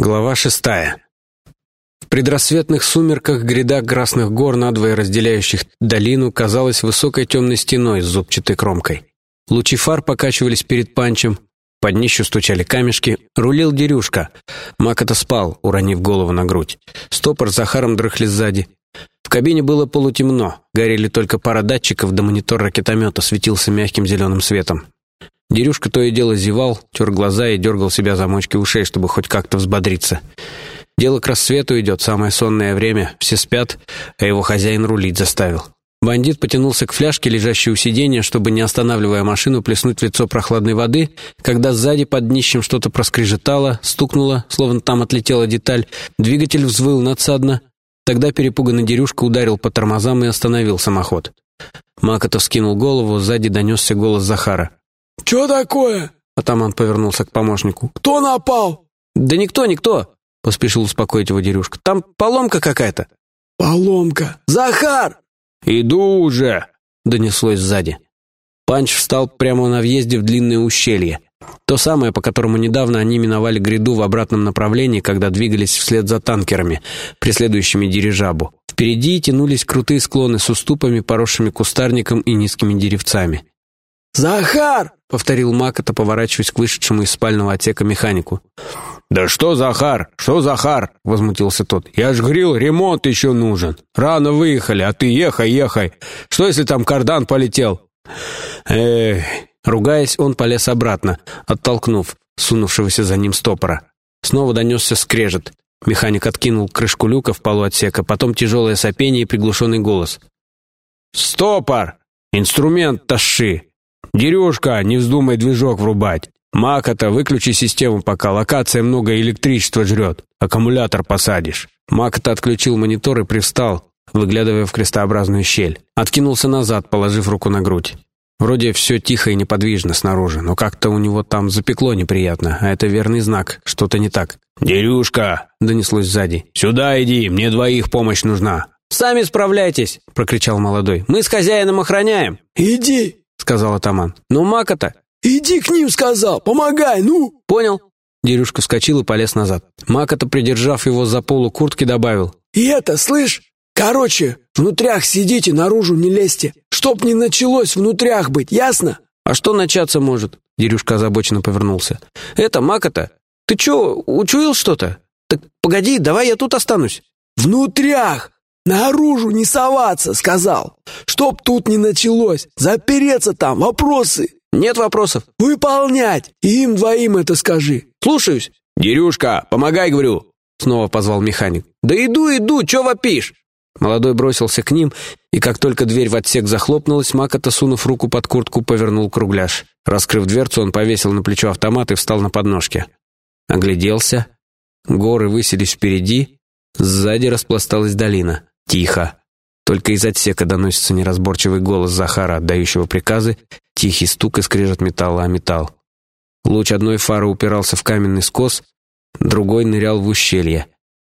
Глава шестая. В предрассветных сумерках гряда красных гор, надвое разделяющих долину, казалась высокой темной стеной с зубчатой кромкой. Лучи фар покачивались перед панчем, под днищу стучали камешки, рулил Дерюшка. Макота спал, уронив голову на грудь. Стопор с Захаром дрыхли сзади. В кабине было полутемно, горели только пара датчиков, да монитор ракетомета светился мягким зеленым светом. Дерюшка то и дело зевал, тер глаза и дергал себя замочки ушей, чтобы хоть как-то взбодриться. Дело к рассвету идет, самое сонное время, все спят, а его хозяин рулить заставил. Бандит потянулся к фляжке, лежащей у сиденья, чтобы, не останавливая машину, плеснуть в лицо прохладной воды, когда сзади под днищем что-то проскрежетало, стукнуло, словно там отлетела деталь, двигатель взвыл надсадно. Тогда перепуганный Дерюшка ударил по тормозам и остановил самоход. Макотов скинул голову, сзади донесся голос Захара. «Чё такое?» Атаман повернулся к помощнику. «Кто напал?» «Да никто, никто!» — поспешил успокоить его Дерюшка. «Там поломка какая-то». «Поломка! Захар!» «Иду уже!» — донеслось сзади. Панч встал прямо на въезде в длинное ущелье. То самое, по которому недавно они миновали гряду в обратном направлении, когда двигались вслед за танкерами, преследующими дирижабу. Впереди тянулись крутые склоны с уступами, поросшими кустарником и низкими деревцами. «Захар!» — повторил Макота, поворачиваясь к вышедшему из спального отсека механику. «Да что, Захар? Что, Захар?» — возмутился тот. «Я ж говорил, ремонт еще нужен. Рано выехали, а ты ехай, ехай. Что, если там кардан полетел?» «Эх...» Ругаясь, он полез обратно, оттолкнув сунувшегося за ним стопора. Снова донесся скрежет. Механик откинул крышку люка в полу отсека, потом тяжелое сопение и приглушенный голос. «Стопор! Инструмент тащи!» «Дерюшка, не вздумай движок врубать. Макота, выключи систему пока, локация много электричества жрет. Аккумулятор посадишь». Макота отключил монитор и привстал, выглядывая в крестообразную щель. Откинулся назад, положив руку на грудь. Вроде все тихо и неподвижно снаружи, но как-то у него там запекло неприятно, а это верный знак, что-то не так. «Дерюшка!» — донеслось сзади. «Сюда иди, мне двоих помощь нужна». «Сами справляйтесь!» — прокричал молодой. «Мы с хозяином охраняем!» «Иди!» — сказал атаман. «Ну, Мака-то?» «Иди к ним, сказал! Помогай, ну!» «Понял». Дерюшка вскочил и полез назад. Мака-то, придержав его за полу куртки, добавил. «И это, слышь, короче, внутрях сидите, наружу не лезьте. Чтоб не началось внутрях быть, ясно?» «А что начаться может?» Дерюшка озабоченно повернулся. «Это, Мака-то, ты чё, учуял что-то? Так погоди, давай я тут останусь». «Внутрях! Наружу не соваться!» — сказал. «Чтоб тут не началось! Запереться там! Вопросы!» «Нет вопросов». «Выполнять! И им двоим это скажи!» «Слушаюсь!» «Дерюшка, помогай, говорю!» Снова позвал механик. «Да иду, иду, чё вопишь?» Молодой бросился к ним, и как только дверь в отсек захлопнулась, Макота, сунув руку под куртку, повернул кругляш. Раскрыв дверцу, он повесил на плечо автомат и встал на подножке. Огляделся. Горы высились впереди, сзади распласталась долина. Тихо. Только из отсека доносится неразборчивый голос Захара, отдающего приказы, тихий стук и скрежет металла о металл. Луч одной фары упирался в каменный скос, другой нырял в ущелье.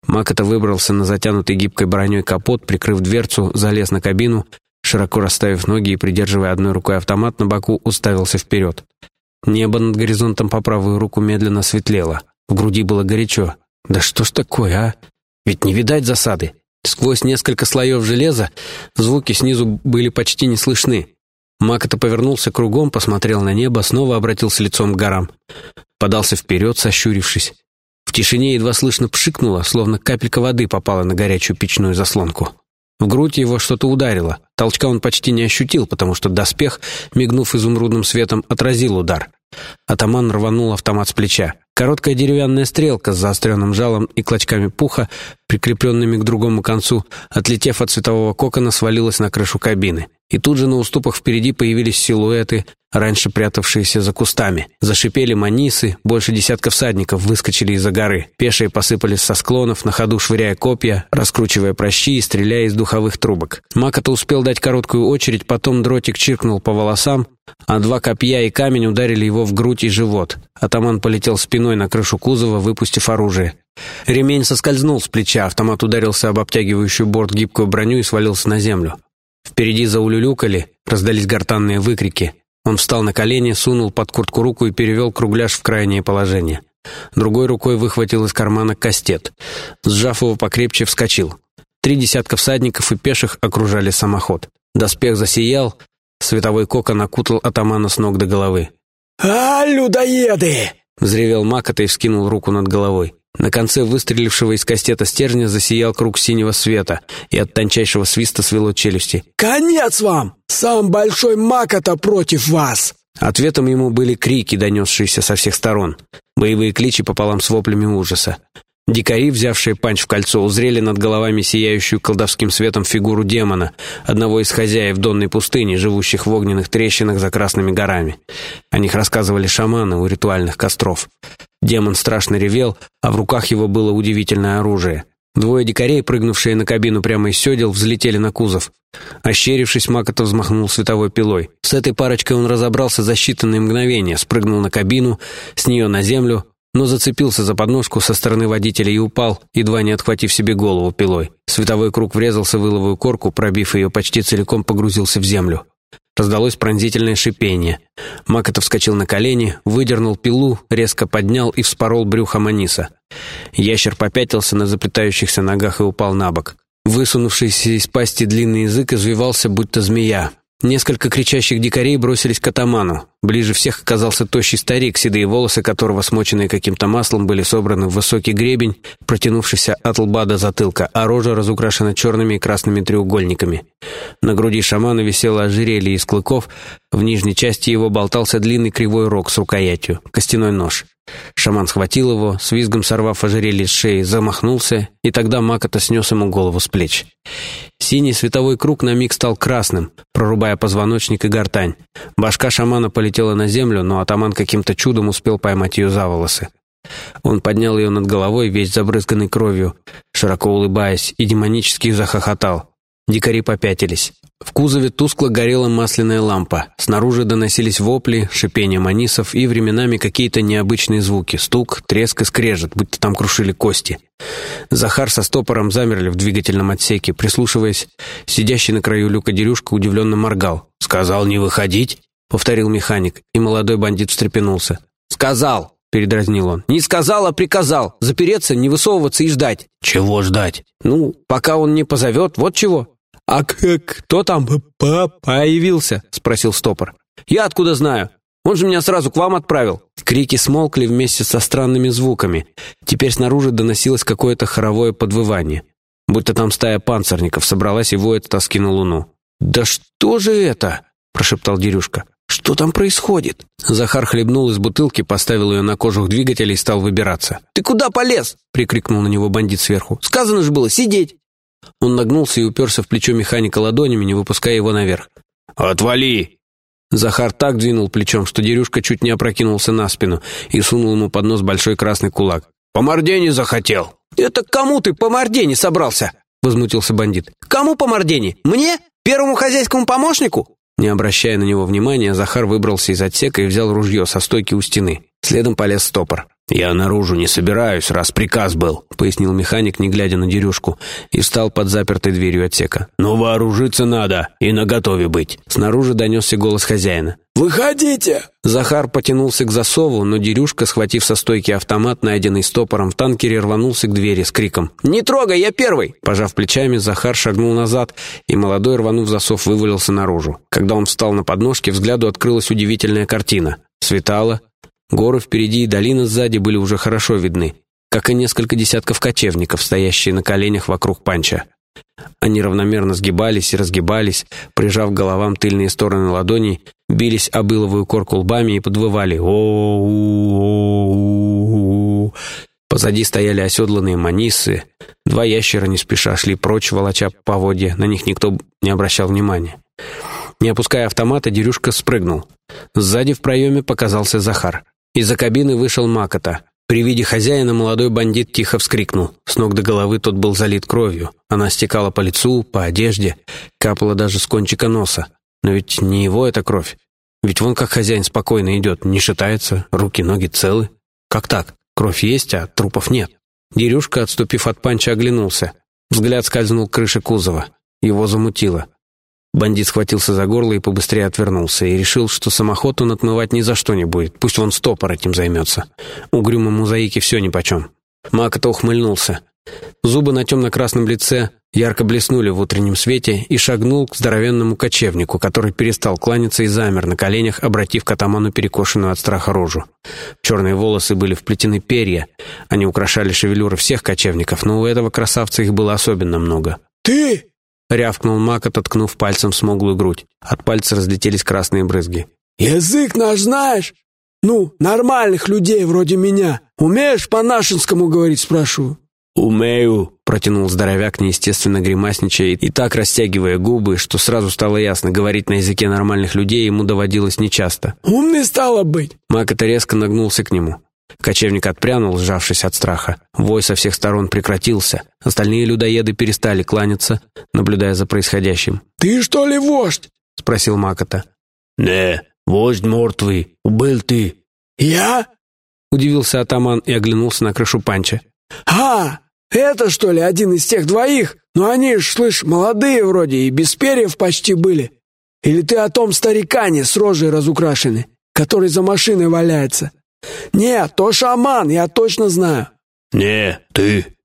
Макота выбрался на затянутый гибкой броней капот, прикрыв дверцу, залез на кабину, широко расставив ноги и, придерживая одной рукой автомат на боку, уставился вперед. Небо над горизонтом по правую руку медленно светлело. В груди было горячо. «Да что ж такое, а? Ведь не видать засады!» Сквозь несколько слоев железа звуки снизу были почти не слышны. Макота повернулся кругом, посмотрел на небо, снова обратился лицом к горам. Подался вперед, сощурившись. В тишине едва слышно пшикнуло, словно капелька воды попала на горячую печную заслонку. В грудь его что-то ударило. Толчка он почти не ощутил, потому что доспех, мигнув изумрудным светом, отразил удар. Атаман рванул автомат с плеча. Короткая деревянная стрелка с заостренным жалом и клочками пуха, прикрепленными к другому концу, отлетев от светового кокона, свалилась на крышу кабины. И тут же на уступах впереди появились силуэты, раньше прятавшиеся за кустами. Зашипели манисы, больше десятка всадников выскочили из-за горы. Пешие посыпались со склонов, на ходу швыряя копья, раскручивая прощи и стреляя из духовых трубок. Макота успел дать короткую очередь, потом дротик чиркнул по волосам, а два копья и камень ударили его в грудь и живот. Атаман полетел спиной на крышу кузова, выпустив оружие. Ремень соскользнул с плеча, автомат ударился об обтягивающую борт гибкую броню и свалился на землю. Впереди заулюлюкали, раздались гортанные выкрики. Он встал на колени, сунул под куртку руку и перевел кругляш в крайнее положение. Другой рукой выхватил из кармана кастет. Сжав его покрепче, вскочил. Три десятка всадников и пеших окружали самоход. Доспех засиял, световой кокон окутал атамана с ног до головы. «А, людоеды!» — взревел Макота и вскинул руку над головой. На конце выстрелившего из кастета стержня засиял круг синего света, и от тончайшего свиста свело челюсти. «Конец вам! Сам большой Макота против вас!» Ответом ему были крики, донесшиеся со всех сторон. Боевые кличи пополам с воплями ужаса. Дикари, взявшие панч в кольцо, узрели над головами сияющую колдовским светом фигуру демона, одного из хозяев Донной пустыни, живущих в огненных трещинах за Красными горами. О них рассказывали шаманы у ритуальных костров. Демон страшно ревел, а в руках его было удивительное оружие. Двое дикарей, прыгнувшие на кабину прямо из седел, взлетели на кузов. Ощерившись, Макота взмахнул световой пилой. С этой парочкой он разобрался за считанные мгновения, спрыгнул на кабину, с нее на землю, но зацепился за подножку со стороны водителя и упал, едва не отхватив себе голову пилой. Световой круг врезался в иловую корку, пробив ее, почти целиком погрузился в землю. Раздалось пронзительное шипение. Макотов вскочил на колени, выдернул пилу, резко поднял и вспорол брюхо Маниса. Ящер попятился на заплетающихся ногах и упал на бок. Высунувшийся из пасти длинный язык извивался, будто змея. Несколько кричащих дикарей бросились к атаману. Ближе всех оказался тощий старик, седые волосы которого, смоченные каким-то маслом, были собраны в высокий гребень, протянувшийся от лба до затылка, а рожа разукрашена черными и красными треугольниками. На груди шамана висело ожерелье из клыков, в нижней части его болтался длинный кривой рог с рукоятью, костяной нож. Шаман схватил его, с визгом сорвав ожерелье с шеи, замахнулся, и тогда Макота снес ему голову с плеч. Синий световой круг на миг стал красным, прорубая позвоночник и гортань. Башка шамана полетела на землю, но атаман каким-то чудом успел поймать ее за волосы. Он поднял ее над головой, весь забрызганный кровью, широко улыбаясь, и демонически захохотал. Дикари попятились. В кузове тускло горела масляная лампа. Снаружи доносились вопли, шипение манисов и временами какие-то необычные звуки. Стук, треск и скрежет, будто там крушили кости. Захар со стопором замерли в двигательном отсеке, прислушиваясь. Сидящий на краю люка Дерюшка удивленно моргал. «Сказал не выходить?» — повторил механик, и молодой бандит встрепенулся. «Сказал!» — передразнил он. «Не сказал, а приказал. Запереться, не высовываться и ждать». «Чего ждать?» «Ну, пока он не позовет, вот чего». «А кто там появился?» — спросил стопор. «Я откуда знаю? Он же меня сразу к вам отправил». Крики смолкли вместе со странными звуками. Теперь снаружи доносилось какое-то хоровое подвывание. Будто там стая панцирников собралась и воет тоски на луну. «Да что же это?» — прошептал Дерюшка. «Что там происходит?» Захар хлебнул из бутылки, поставил ее на кожух двигателя и стал выбираться. «Ты куда полез?» — прикрикнул на него бандит сверху. «Сказано же было сидеть!» Он нагнулся и уперся в плечо механика ладонями, не выпуская его наверх. «Отвали!» Захар так двинул плечом, что Дерюшка чуть не опрокинулся на спину и сунул ему под нос большой красный кулак. «По мордени захотел!» «Это кому ты по мордени собрался?» — возмутился бандит. «Кому по мордени? Мне? Первому хозяйскому помощнику?» Не обращая на него внимания, Захар выбрался из отсека и взял ружье со стойки у стены. Следом полез стопор. «Я наружу не собираюсь, раз приказ был», — пояснил механик, не глядя на дерюшку, и встал под запертой дверью отсека. «Но вооружиться надо и наготове быть». Снаружи донесся голос хозяина. «Выходите!» Захар потянулся к засову, но дерюшка, схватив со стойки автомат, найденный стопором в танкере, рванулся к двери с криком «Не трогай, я первый!». Пожав плечами, Захар шагнул назад, и молодой, рванув засов, вывалился наружу. Когда он встал на подножке, взгляду открылась удивительная картина. Светало, Горы впереди и долина сзади были уже хорошо видны, как и несколько десятков кочевников, стоящие на коленях вокруг панча. Они равномерно сгибались и разгибались, прижав головам тыльные стороны ладоней, бились об иловую корку лбами и подвывали о у Позади стояли оседланные манисы. Два ящера не спеша шли прочь, волоча по воде. На них никто не обращал внимания. Не опуская автомата, Дерюшка спрыгнул. Сзади в проеме показался Захар. Из-за кабины вышел Макота. При виде хозяина молодой бандит тихо вскрикнул. С ног до головы тот был залит кровью. Она стекала по лицу, по одежде, капала даже с кончика носа. Но ведь не его эта кровь. Ведь вон как хозяин спокойно идет, не шатается, руки, ноги целы. Как так? Кровь есть, а трупов нет. Дерюшка, отступив от панча, оглянулся. Взгляд скользнул к крыше кузова. Его замутило. Бандит схватился за горло и побыстрее отвернулся, и решил, что самоход он отмывать ни за что не будет, пусть он стопор этим займется. Угрюмой мозаике все нипочем. Макота ухмыльнулся. Зубы на темно-красном лице ярко блеснули в утреннем свете и шагнул к здоровенному кочевнику, который перестал кланяться и замер на коленях, обратив к атаману перекошенную от страха рожу. Черные волосы были вплетены перья. Они украшали шевелюры всех кочевников, но у этого красавца их было особенно много. «Ты!» — рявкнул Мак, ототкнув пальцем смуглую грудь. От пальца разлетелись красные брызги. «Язык наш знаешь? Ну, нормальных людей вроде меня. Умеешь по-нашенскому говорить, спрашиваю?» «Умею», — протянул здоровяк, неестественно гримасничая и так растягивая губы, что сразу стало ясно, говорить на языке нормальных людей ему доводилось нечасто. «Умный стало быть!» Мак это резко нагнулся к нему. Кочевник отпрянул, сжавшись от страха. Вой со всех сторон прекратился. Остальные людоеды перестали кланяться, наблюдая за происходящим. «Ты что ли вождь?» — спросил Макота. «Не, вождь мертвый. Убыл ты». «Я?» — удивился атаман и оглянулся на крышу панча. «А, это, что ли, один из тех двоих? Ну они ж, слышь, молодые вроде и без перьев почти были. Или ты о том старикане с рожей разукрашены, который за машиной валяется? Нет, то шаман, я точно знаю». «Не, ты».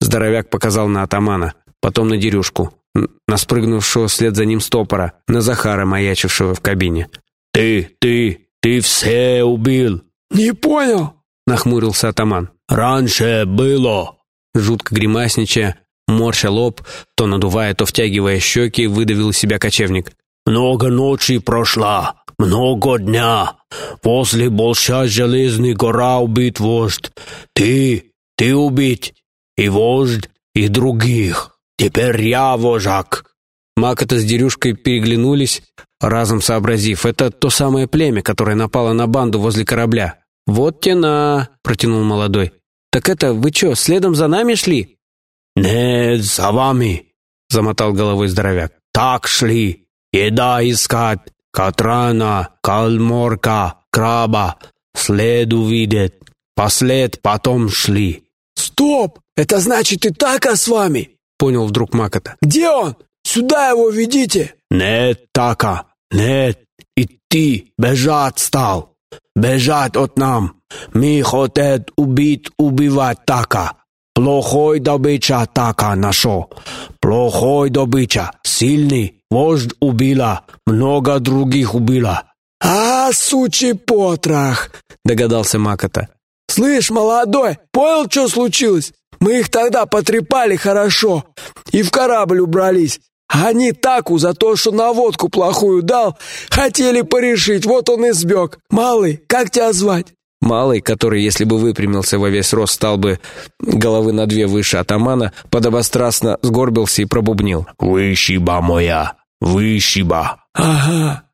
Здоровяк показал на атамана, потом на дерюшку, на спрыгнувшего вслед за ним стопора, на Захара, маячившего в кабине. «Ты, ты, ты все убил». «Не понял», — нахмурился атаман. «Раньше было». Жутко гримасничая, морща лоб, то надувая, то втягивая щеки, выдавил из себя кочевник. «Много ночи прошла, много дня. После большая железный гора убит вождь. Ты, ты убить. И вождь, и других. Теперь я вожак». Макота с Дерюшкой переглянулись, разом сообразив, это то самое племя, которое напало на банду возле корабля. «Вот тена!» — протянул молодой. «Так это, вы что, следом за нами шли?» «Нет, за вами», — замотал головой здоровяк. «Так шли. Еда искать. Катрана, кальморка, краба. След увидеть. Послед потом шли». «Стоп! Это значит и така с вами?» — понял вдруг Макота. «Где он? Сюда его ведите!» «Нет, така, нет. Идти, бежать стал. Бежать от нам. Мы хотят убить, убивать така. Плохой добыча така нашел. Плохой добыча. Сильный. Вождь убила. Много других убила. «А, сучий потрох!» — догадался Макота. «Слышь, молодой, понял, что случилось? Мы их тогда потрепали хорошо и в корабль убрались. А они таку за то, что наводку плохую дал, хотели порешить, вот он и сбег. Малый, как тебя звать?» Малый, который, если бы выпрямился во весь рост, стал бы головы на две выше атамана, подобострастно сгорбился и пробубнил. «Вышиба моя, вышиба!» «Ага.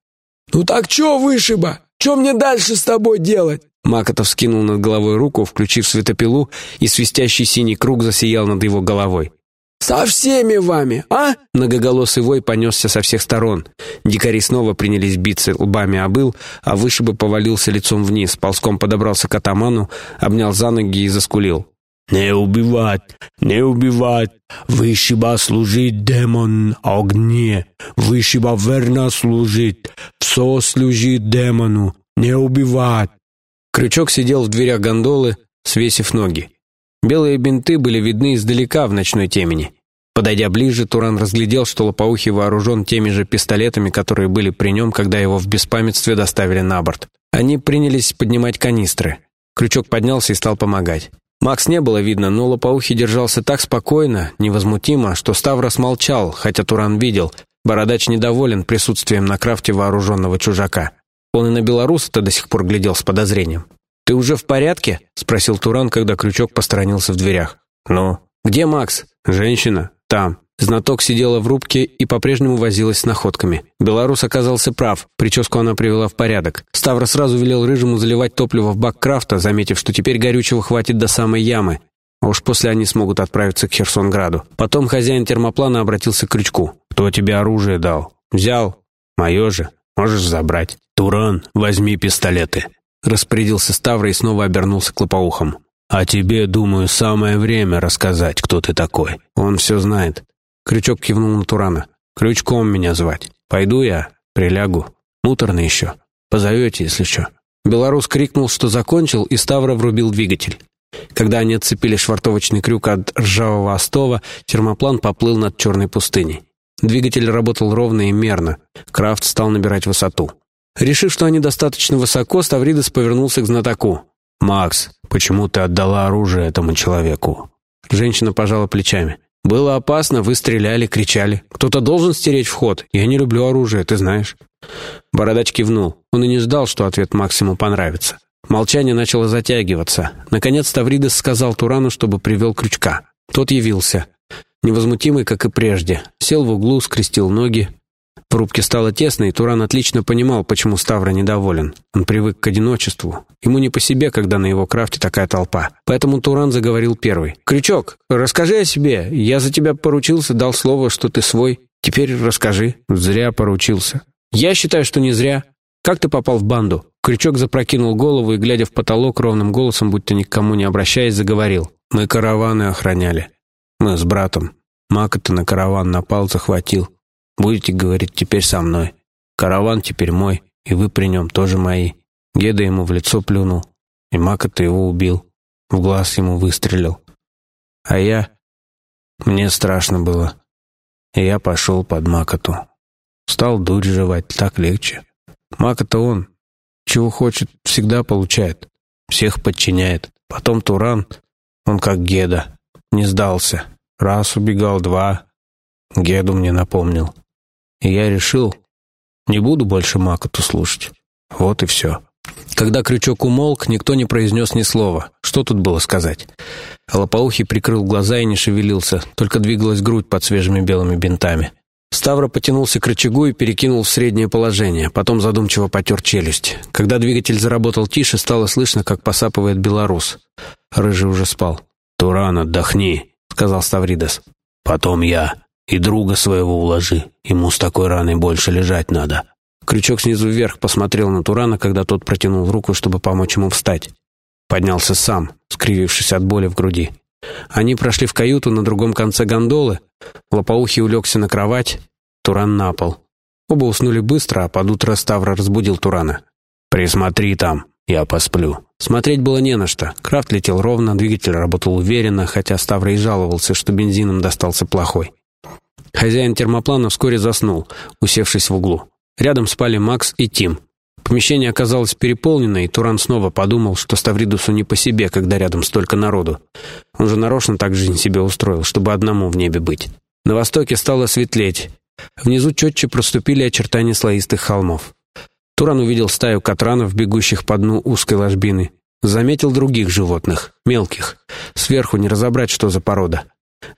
Ну так чё, вышиба? Чё мне дальше с тобой делать?» Макотов скинул над головой руку, включив светопилу, и свистящий синий круг засиял над его головой. «Со всеми вами, а?» Многоголосый вой понесся со всех сторон. Дикари снова принялись биться лбами о был, а вышибы повалился лицом вниз, ползком подобрался к атаману, обнял за ноги и заскулил. «Не убивать, не убивать! Вышиба служит демон огне! Вышиба верно служит! Все служит демону! Не убивать!» Крючок сидел в дверях гондолы, свесив ноги. Белые бинты были видны издалека в ночной темени. Подойдя ближе, Туран разглядел, что Лопоухий вооружен теми же пистолетами, которые были при нем, когда его в беспамятстве доставили на борт. Они принялись поднимать канистры. Крючок поднялся и стал помогать. Макс не было видно, но Лопоухий держался так спокойно, невозмутимо, что Ставрос молчал, хотя Туран видел. Бородач недоволен присутствием на крафте вооруженного чужака. Он и на белоруса-то до сих пор глядел с подозрением. «Ты уже в порядке?» — спросил Туран, когда крючок посторонился в дверях. «Ну? Где Макс?» «Женщина. Там». Знаток сидела в рубке и по-прежнему возилась с находками. Белорус оказался прав, прическу она привела в порядок. Ставра сразу велел Рыжему заливать топливо в бак крафта, заметив, что теперь горючего хватит до самой ямы. А уж после они смогут отправиться к Херсонграду. Потом хозяин термоплана обратился к крючку. «Кто тебе оружие дал?» «Взял. Мое же. Можешь забрать». «Туран, возьми пистолеты», — распорядился Ставра и снова обернулся к лопоухам. «А тебе, думаю, самое время рассказать, кто ты такой». «Он все знает». Крючок кивнул на Турана. Крючком меня звать. Пойду я, прилягу. Муторно еще. Позовете, если что». Белорус крикнул, что закончил, и Ставра врубил двигатель. Когда они отцепили швартовочный крюк от ржавого остова, термоплан поплыл над черной пустыней. Двигатель работал ровно и мерно. Крафт стал набирать высоту. Решив, что они достаточно высоко, Ставридес повернулся к знатоку. «Макс, почему ты отдала оружие этому человеку?» Женщина пожала плечами. «Было опасно, вы стреляли, кричали. Кто-то должен стереть вход. Я не люблю оружие, ты знаешь». Бородач кивнул. Он и не ждал, что ответ Максиму понравится. Молчание начало затягиваться. Наконец Тавридес сказал Турану, чтобы привел крючка. Тот явился. Невозмутимый, как и прежде. Сел в углу, скрестил ноги. В рубке стало тесно, и Туран отлично понимал, почему Ставра недоволен. Он привык к одиночеству. Ему не по себе, когда на его крафте такая толпа. Поэтому Туран заговорил первый. «Крючок, расскажи о себе. Я за тебя поручился, дал слово, что ты свой. Теперь расскажи». «Зря поручился». «Я считаю, что не зря. Как ты попал в банду?» Крючок запрокинул голову и, глядя в потолок, ровным голосом, будто никому не обращаясь, заговорил. «Мы караваны охраняли. Мы с братом. Макота на караван напал, захватил. Будете говорить теперь со мной. Караван теперь мой, и вы при нем тоже мои. Геда ему в лицо плюнул, и Макота его убил. В глаз ему выстрелил. А я... Мне страшно было. И я пошел под Макоту. Стал дурь жевать, так легче. Макота он, чего хочет, всегда получает. Всех подчиняет. Потом Туран, он как Геда, не сдался. Раз убегал, два. Геду мне напомнил. И я решил, не буду больше Макоту слушать. Вот и все. Когда крючок умолк, никто не произнес ни слова. Что тут было сказать? Лопоухий прикрыл глаза и не шевелился, только двигалась грудь под свежими белыми бинтами. Ставра потянулся к рычагу и перекинул в среднее положение, потом задумчиво потер челюсть. Когда двигатель заработал тише, стало слышно, как посапывает белорус. Рыжий уже спал. «Туран, отдохни», — сказал Ставридес. «Потом я. И друга своего уложи. Ему с такой раной больше лежать надо». Крючок снизу вверх посмотрел на Турана, когда тот протянул руку, чтобы помочь ему встать. Поднялся сам, скривившись от боли в груди. Они прошли в каюту на другом конце гондолы. Лопоухий улегся на кровать, Туран на пол. Оба уснули быстро, а под утро Ставра разбудил Турана. «Присмотри там, я посплю». Смотреть было не на что. Крафт летел ровно, двигатель работал уверенно, хотя Ставра и жаловался, что бензином достался плохой. Хозяин термоплана вскоре заснул, усевшись в углу. Рядом спали Макс и Тим. Помещение оказалось переполнено, и Туран снова подумал, что Ставридусу не по себе, когда рядом столько народу. Он же нарочно так жизнь себе устроил, чтобы одному в небе быть. На востоке стало светлеть. Внизу четче проступили очертания слоистых холмов. Туран увидел стаю катранов, бегущих по дну узкой ложбины. Заметил других животных, мелких. Сверху не разобрать, что за порода.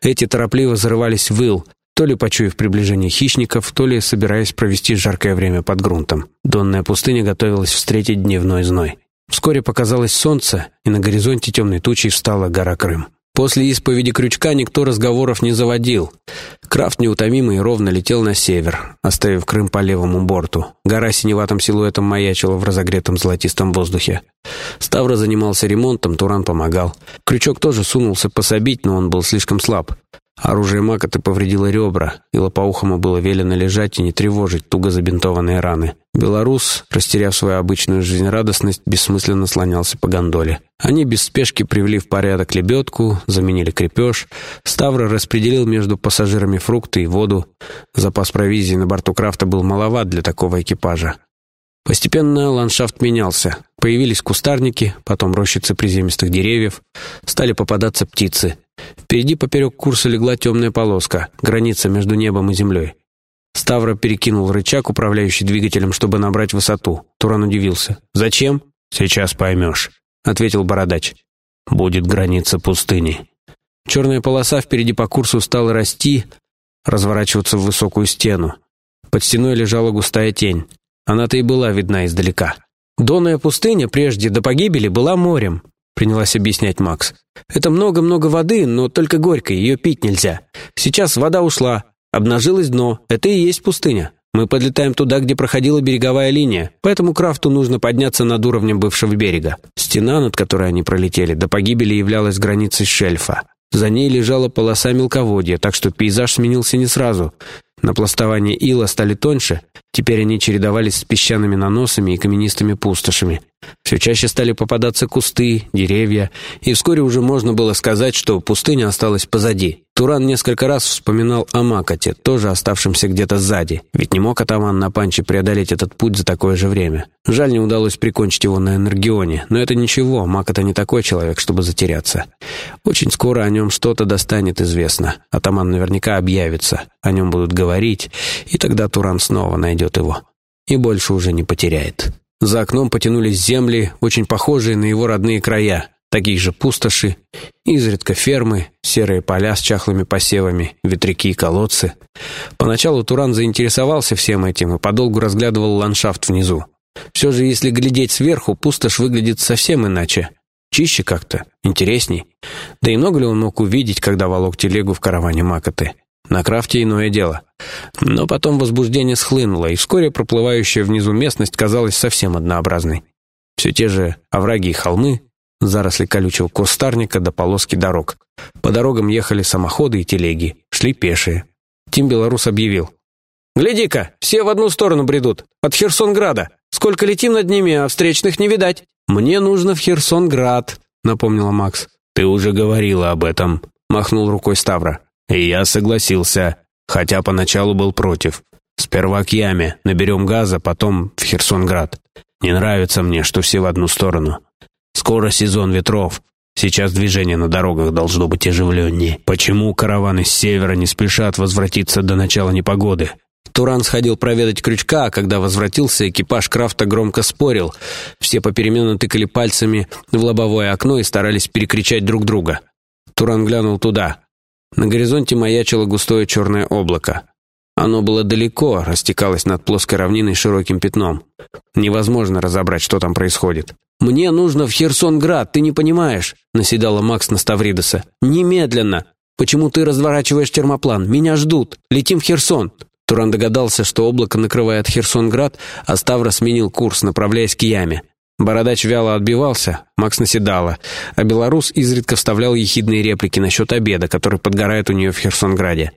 Эти торопливо зарывались в ил, то ли почуяв приближение хищников, то ли собираясь провести жаркое время под грунтом. Донная пустыня готовилась встретить дневной зной. Вскоре показалось солнце, и на горизонте темной тучей встала гора Крым. После исповеди крючка никто разговоров не заводил. Крафт неутомимый и ровно летел на север, оставив Крым по левому борту. Гора синеватым силуэтом маячила в разогретом золотистом воздухе. Ставра занимался ремонтом, Туран помогал. Крючок тоже сунулся пособить, но он был слишком слаб. Оружие Макота повредило ребра, и лопоухому было велено лежать и не тревожить туго забинтованные раны. Белорус, растеряв свою обычную жизнерадостность, бессмысленно слонялся по гондоле. Они без спешки привели в порядок лебедку, заменили крепеж. Ставра распределил между пассажирами фрукты и воду. Запас провизии на борту крафта был маловат для такого экипажа. Постепенно ландшафт менялся. Появились кустарники, потом рощицы приземистых деревьев. Стали попадаться птицы — Впереди поперек курса легла темная полоска, граница между небом и землей. Ставра перекинул рычаг, управляющий двигателем, чтобы набрать высоту. Туран удивился. «Зачем?» «Сейчас поймешь», — ответил Бородач. «Будет граница пустыни». Черная полоса впереди по курсу стала расти, разворачиваться в высокую стену. Под стеной лежала густая тень. Она-то и была видна издалека. Донная пустыня прежде до погибели была морем, принялась объяснять Макс. «Это много-много воды, но только горькой, ее пить нельзя. Сейчас вода ушла, обнажилось дно, это и есть пустыня. Мы подлетаем туда, где проходила береговая линия, поэтому Крафту нужно подняться над уровнем бывшего берега. Стена, над которой они пролетели, до погибели являлась границей шельфа. За ней лежала полоса мелководья, так что пейзаж сменился не сразу. Напластования ила стали тоньше, теперь они чередовались с песчаными наносами и каменистыми пустошами. Все чаще стали попадаться кусты, деревья, и вскоре уже можно было сказать, что пустыня осталась позади. Туран несколько раз вспоминал о Макоте, тоже оставшемся где-то сзади, ведь не мог атаман на панче преодолеть этот путь за такое же время. Жаль, не удалось прикончить его на Энергионе, но это ничего, Макота не такой человек, чтобы затеряться. Очень скоро о нем что-то достанет известно. Атаман наверняка объявится, о нем будут говорить, и тогда Туран снова найдет его. И больше уже не потеряет. За окном потянулись земли, очень похожие на его родные края. Такие же пустоши, изредка фермы, серые поля с чахлыми посевами, ветряки и колодцы. Поначалу Туран заинтересовался всем этим и подолгу разглядывал ландшафт внизу. Все же, если глядеть сверху, пустошь выглядит совсем иначе. Чище как-то, интересней. Да и много ли он мог увидеть, когда волок телегу в караване Макоты? На крафте иное дело. Но потом возбуждение схлынуло, и вскоре проплывающая внизу местность казалась совсем однообразной. Все те же овраги и холмы, заросли колючего кустарника до полоски дорог. По дорогам ехали самоходы и телеги, шли пешие. Тим Белорус объявил. «Гляди-ка, все в одну сторону бредут, от Херсонграда. Сколько летим над ними, а встречных не видать». «Мне нужно в Херсонград», — напомнила Макс. «Ты уже говорила об этом», — махнул рукой Ставра. И я согласился, хотя поначалу был против. Сперва к яме, наберем газа, потом в Херсонград. Не нравится мне, что все в одну сторону. Скоро сезон ветров. Сейчас движение на дорогах должно быть оживленнее. Почему караваны с севера не спешат возвратиться до начала непогоды? Туран сходил проведать крючка, а когда возвратился, экипаж Крафта громко спорил. Все попеременно тыкали пальцами в лобовое окно и старались перекричать друг друга. Туран глянул туда. На горизонте маячило густое черное облако. Оно было далеко, растекалось над плоской равниной широким пятном. Невозможно разобрать, что там происходит. «Мне нужно в Херсонград, ты не понимаешь», — наседала Макс на Ставридоса. «Немедленно! Почему ты разворачиваешь термоплан? Меня ждут! Летим в Херсон!» Туран догадался, что облако накрывает Херсонград, а Ставра сменил курс, направляясь к яме. Бородач вяло отбивался, Макс наседала, а белорус изредка вставлял ехидные реплики насчет обеда, который подгорает у нее в Херсонграде.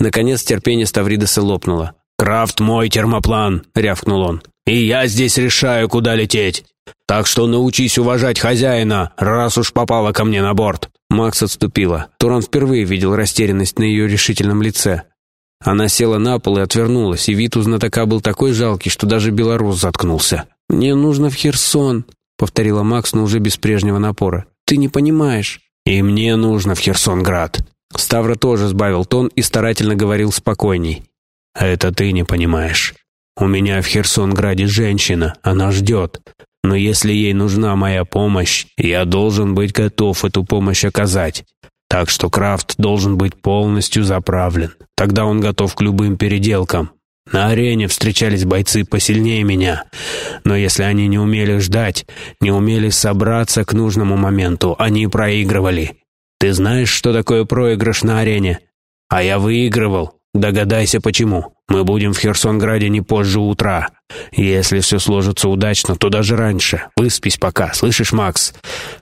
Наконец терпение Ставридеса лопнуло. «Крафт мой термоплан!» — рявкнул он. «И я здесь решаю, куда лететь. Так что научись уважать хозяина, раз уж попала ко мне на борт». Макс отступила. Туран впервые видел растерянность на ее решительном лице. Она села на пол и отвернулась, и вид у знатока был такой жалкий, что даже белорус заткнулся. «Мне нужно в Херсон», — повторила Макс, но уже без прежнего напора. «Ты не понимаешь». «И мне нужно в Херсонград». Ставра тоже сбавил тон и старательно говорил спокойней. «Это ты не понимаешь. У меня в Херсонграде женщина, она ждет. Но если ей нужна моя помощь, я должен быть готов эту помощь оказать. Так что Крафт должен быть полностью заправлен. Тогда он готов к любым переделкам. На арене встречались бойцы посильнее меня, но если они не умели ждать, не умели собраться к нужному моменту, они проигрывали. Ты знаешь, что такое проигрыш на арене? А я выигрывал. Догадайся, почему. Мы будем в Херсонграде не позже утра. Если все сложится удачно, то даже раньше. Выспись пока, слышишь, Макс?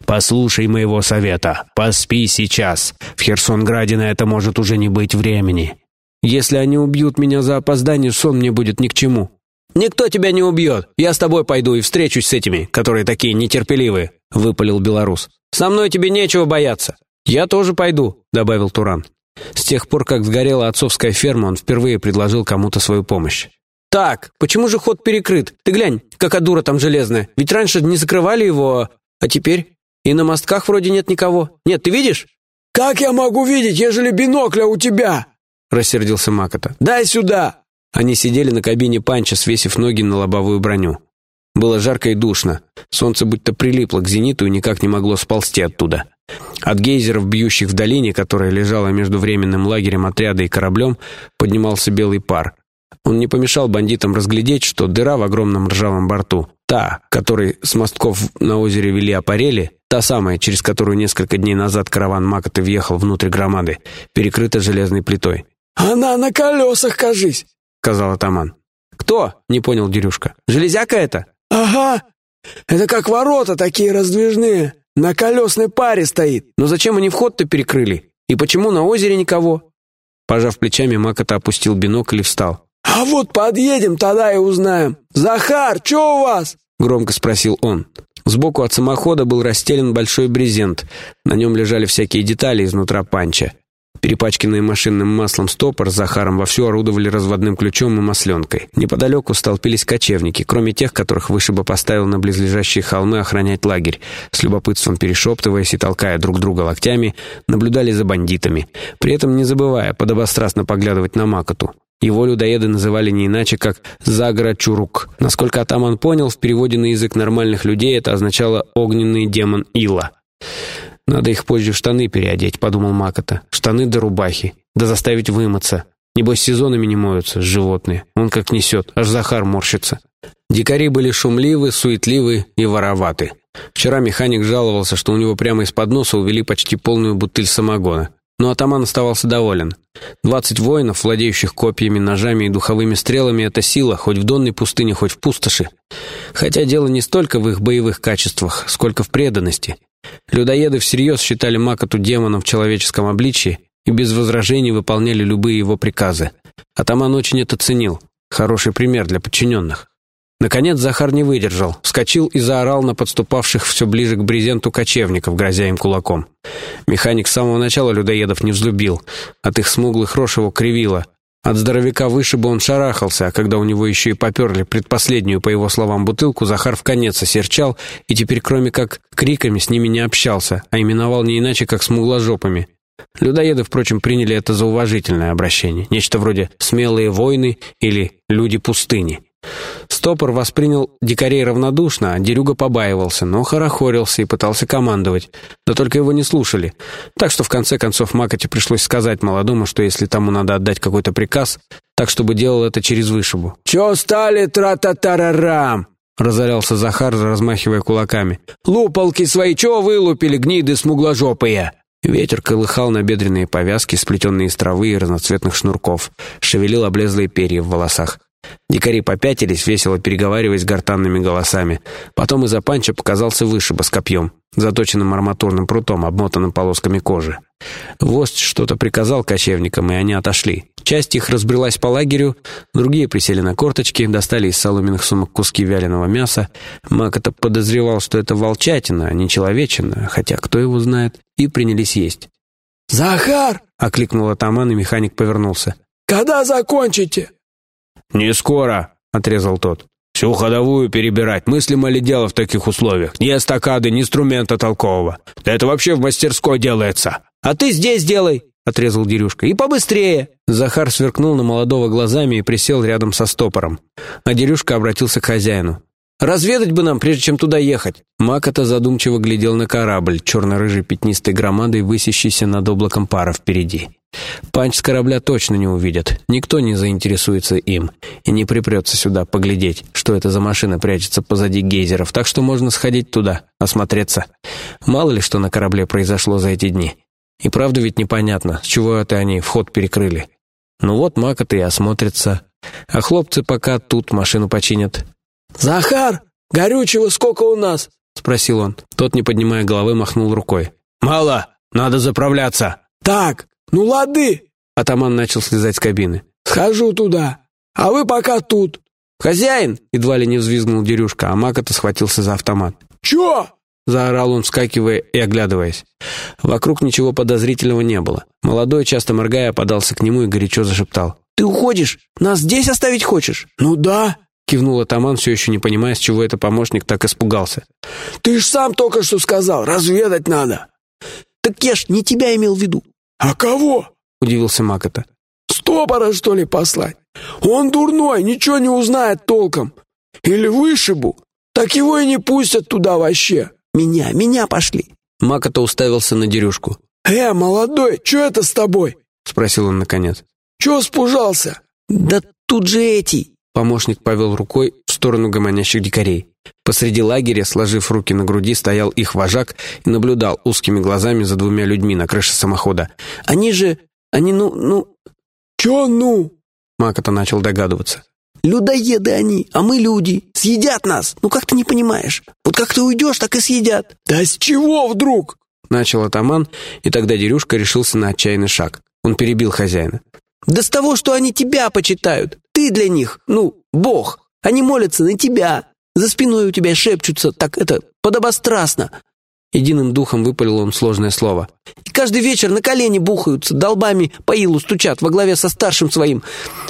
Послушай моего совета. Поспи сейчас. В Херсонграде на это может уже не быть времени. Если они убьют меня за опоздание, сон мне будет ни к чему». «Никто тебя не убьет. Я с тобой пойду и встречусь с этими, которые такие нетерпеливые», — выпалил белорус. «Со мной тебе нечего бояться». «Я тоже пойду», — добавил Туран. С тех пор, как сгорела отцовская ферма, он впервые предложил кому-то свою помощь. «Так, почему же ход перекрыт? Ты глянь, какая дура там железная. Ведь раньше не закрывали его, а теперь? И на мостках вроде нет никого. Нет, ты видишь?» «Как я могу видеть, ежели бинокля у тебя?» Рассердился Макота. «Дай сюда!» Они сидели на кабине панча, свесив ноги на лобовую броню. Было жарко и душно. Солнце будто прилипло к зениту и никак не могло сползти оттуда. От гейзеров, бьющих в долине, которая лежала между временным лагерем отряда и кораблем, поднимался белый пар. Он не помешал бандитам разглядеть, что дыра в огромном ржавом борту, та, которой с мостков на озере вели аппарели, та самая, через которую несколько дней назад караван Макоты въехал внутрь громады, перекрыта железной плитой. «Она на колесах, кажись», — сказал атаман. «Кто?» — не понял Дерюшка. «Железяка это?» «Ага. Это как ворота такие раздвижные. На колесной паре стоит». «Но зачем они вход-то перекрыли? И почему на озере никого?» Пожав плечами, Макота опустил бинокль и встал. «А вот подъедем, тогда и узнаем. Захар, что у вас?» — громко спросил он. Сбоку от самохода был расстелен большой брезент. На нем лежали всякие детали изнутра панча. Перепачканные машинным маслом стопор с Захаром вовсю орудовали разводным ключом и масленкой. Неподалеку столпились кочевники, кроме тех, которых Вышиба поставил на близлежащие холмы охранять лагерь. С любопытством перешептываясь и толкая друг друга локтями, наблюдали за бандитами, при этом не забывая подобострастно поглядывать на Макоту. Его людоеды называли не иначе, как «заграчурук». Насколько атаман понял, в переводе на язык нормальных людей это означало «огненный демон Ила». «Надо их позже в штаны переодеть», — подумал Макота. «Штаны до рубахи. Да заставить вымыться. Небось, сезонами не моются, животные. Он как несет, аж Захар морщится». Дикари были шумливы, суетливы и вороваты. Вчера механик жаловался, что у него прямо из-под носа увели почти полную бутыль самогона. Но атаман оставался доволен. Двадцать воинов, владеющих копьями, ножами и духовыми стрелами, это сила, хоть в донной пустыне, хоть в пустоши. Хотя дело не столько в их боевых качествах, сколько в преданности. Людоеды всерьез считали Макоту демоном в человеческом обличии и без возражений выполняли любые его приказы. Атаман очень это ценил. Хороший пример для подчиненных. Наконец Захар не выдержал, вскочил и заорал на подступавших все ближе к брезенту кочевников, грозя им кулаком. Механик с самого начала людоедов не взлюбил. От их смуглых рож его кривило. От здоровяка выше бы он шарахался, а когда у него еще и поперли предпоследнюю, по его словам, бутылку, Захар в конец осерчал и теперь кроме как криками с ними не общался, а именовал не иначе, как смугложопами. Людоеды, впрочем, приняли это за уважительное обращение, нечто вроде «смелые войны» или «люди пустыни». Стопор воспринял дикарей равнодушно, а Дерюга побаивался, но хорохорился и пытался командовать. Да только его не слушали. Так что в конце концов Макоте пришлось сказать молодому, что если тому надо отдать какой-то приказ, так чтобы делал это через вышибу. «Чё стали тра-та-тарарам?» — разорялся Захар, размахивая кулаками. «Лупалки свои чего вылупили, гниды смугложопые?» Ветер колыхал набедренные повязки, сплетенные из травы и разноцветных шнурков, шевелил облезлые перья в волосах. Дикари попятились, весело переговариваясь гортанными голосами. Потом из-за панча показался вышиба с копьем, заточенным арматурным прутом, обмотанным полосками кожи. Вождь что-то приказал кочевникам, и они отошли. Часть их разбрелась по лагерю, другие присели на корточки, достали из соломенных сумок куски вяленого мяса. Мак-то подозревал, что это волчатина, а не человечина, хотя кто его знает, и принялись есть. «Захар!» — окликнул атаман, и механик повернулся. «Когда закончите?» «Не скоро», — отрезал тот. «Всю ходовую перебирать. Мыслимо ли дело в таких условиях? Ни эстакады, ни инструмента толкового. Да это вообще в мастерской делается». «А ты здесь делай», — отрезал Дерюшка. «И побыстрее!» Захар сверкнул на молодого глазами и присел рядом со стопором. А Дерюшка обратился к хозяину. «Разведать бы нам, прежде чем туда ехать!» Макота задумчиво глядел на корабль, черно-рыжей пятнистой громадой, высящейся над облаком пара впереди. Панч с корабля точно не увидят, никто не заинтересуется им и не припрется сюда поглядеть, что это за машина прячется позади гейзеров, так что можно сходить туда, осмотреться. Мало ли что на корабле произошло за эти дни. И правда ведь непонятно, с чего это они вход перекрыли. Ну вот Макот и осмотрится. А хлопцы пока тут машину починят. «Захар, горючего сколько у нас?» — спросил он. Тот, не поднимая головы, махнул рукой. «Мало, надо заправляться». «Так, ну лады!» Атаман начал слезать с кабины. «Схожу туда, а вы пока тут». «Хозяин!» — едва ли не взвизгнул Дерюшка, а Макота схватился за автомат. «Чё?» — заорал он, вскакивая и оглядываясь. Вокруг ничего подозрительного не было. Молодой, часто моргая, подался к нему и горячо зашептал. «Ты уходишь? Нас здесь оставить хочешь?» «Ну да», — кивнул атаман, все еще не понимая, с чего это помощник так испугался. «Ты ж сам только что сказал, разведать надо». «Так я ж не тебя имел в виду». «А кого?» — удивился Макота. «Стопора, что ли, послать? Он дурной, ничего не узнает толком. Или вышибу, так его и не пустят туда вообще». «Меня, меня пошли!» Макота уставился на дерюшку. «Э, молодой, что это с тобой?» Спросил он наконец. «Чего спужался?» «Да тут же эти!» Помощник повел рукой в сторону гомонящих дикарей. Посреди лагеря, сложив руки на груди, стоял их вожак и наблюдал узкими глазами за двумя людьми на крыше самохода. «Они же... Они, ну... ну...» «Чё ну?» Макота начал догадываться. Людоеды они, а мы люди. Съедят нас. Ну как ты не понимаешь? Вот как ты уйдешь, так и съедят. Да с чего вдруг? Начал атаман, и тогда Дерюшка решился на отчаянный шаг. Он перебил хозяина. Да с того, что они тебя почитают. Ты для них, ну, бог. Они молятся на тебя. За спиной у тебя шепчутся, так это, подобострастно. Единым духом выпалил он сложное слово. И каждый вечер на колени бухаются, долбами по илу стучат во главе со старшим своим.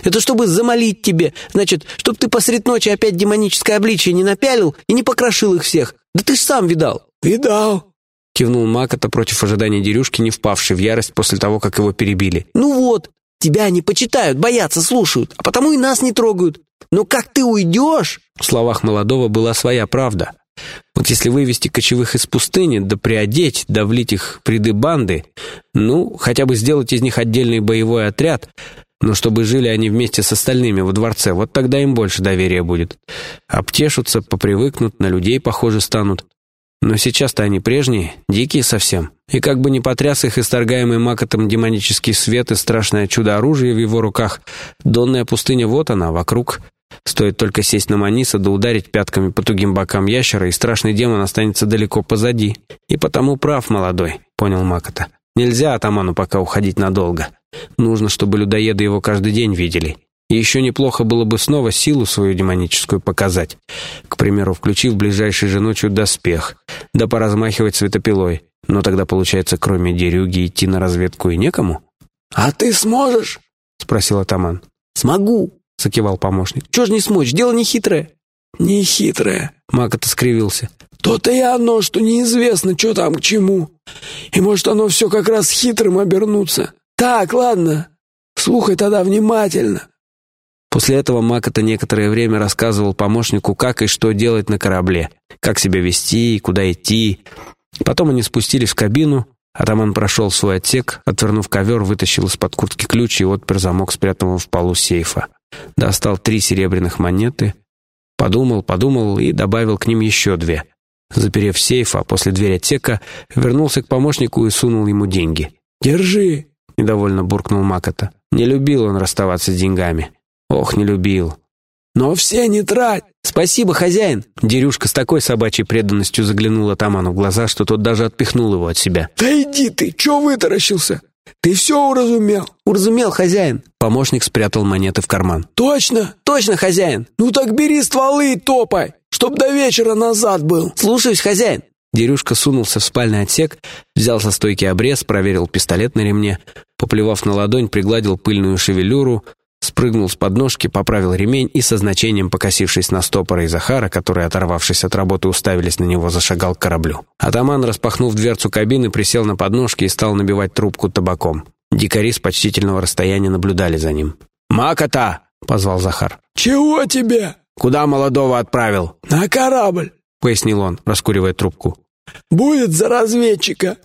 Это чтобы замолить тебе, значит, чтоб ты посред ночи опять демоническое обличие не напялил и не покрошил их всех. Да ты ж сам видал. «Видал», — кивнул Макота против ожидания Дерюшки, не впавший в ярость после того, как его перебили. «Ну вот, тебя они почитают, боятся, слушают, а потому и нас не трогают. Но как ты уйдешь?» В словах молодого была своя правда. Вот если вывести кочевых из пустыни, да приодеть, да влить их в ряды банды, ну, хотя бы сделать из них отдельный боевой отряд, но чтобы жили они вместе с остальными во дворце, вот тогда им больше доверия будет. Обтешутся, попривыкнут, на людей похожи станут. Но сейчас-то они прежние, дикие совсем. И как бы ни потряс их исторгаемый макотом демонический свет и страшное чудо-оружие в его руках, донная пустыня вот она, вокруг, Стоит только сесть на Маниса да ударить пятками по тугим бокам ящера, и страшный демон останется далеко позади. И потому прав, молодой, понял Макота. Нельзя атаману пока уходить надолго. Нужно, чтобы людоеды его каждый день видели. И еще неплохо было бы снова силу свою демоническую показать. К примеру, включив ближайшей же ночью доспех, да поразмахивать светопилой. Но тогда, получается, кроме дерюги идти на разведку и некому? «А ты сможешь?» — спросил атаман. «Смогу», — закивал помощник. «Чего ж не смочь? Дело не хитрое». «Не хитрое», — Макота скривился. «То-то и оно, что неизвестно, что там к чему. И может оно все как раз хитрым обернуться. Так, ладно, слухай тогда внимательно». После этого Макота некоторое время рассказывал помощнику, как и что делать на корабле, как себя вести, куда идти. Потом они спустились в кабину, Атаман прошел в свой отсек, отвернув ковер, вытащил из-под куртки ключ и отпер замок спрятанного в полу сейфа. Достал три серебряных монеты, подумал, подумал и добавил к ним еще две. Заперев сейф, а после двери отсека, вернулся к помощнику и сунул ему деньги. «Держи!» — недовольно буркнул Макота. Не любил он расставаться с деньгами. Ох, не любил. «Но все не трать!» «Спасибо, хозяин!» Дерюшка с такой собачьей преданностью заглянул атаману в глаза, что тот даже отпихнул его от себя. «Да иди ты! Чего вытаращился? Ты все уразумел?» «Уразумел, хозяин!» Помощник спрятал монеты в карман. «Точно?» «Точно, хозяин!» «Ну так бери стволы и топай, чтоб до вечера назад был!» «Слушаюсь, хозяин!» Дерюшка сунулся в спальный отсек, взял со стойки обрез, проверил пистолет на ремне, поплевав на ладонь, пригладил пыльную шевелюру, спрыгнул с подножки, поправил ремень и со значением, покосившись на стопора и Захара, которые, оторвавшись от работы, уставились на него, зашагал к кораблю. Атаман, распахнув дверцу кабины, присел на подножки и стал набивать трубку табаком. Дикари с почтительного расстояния наблюдали за ним. «Макота!» — позвал Захар. «Чего тебе?» «Куда молодого отправил?» «На корабль», — пояснил он, раскуривая трубку. «Будет за разведчика».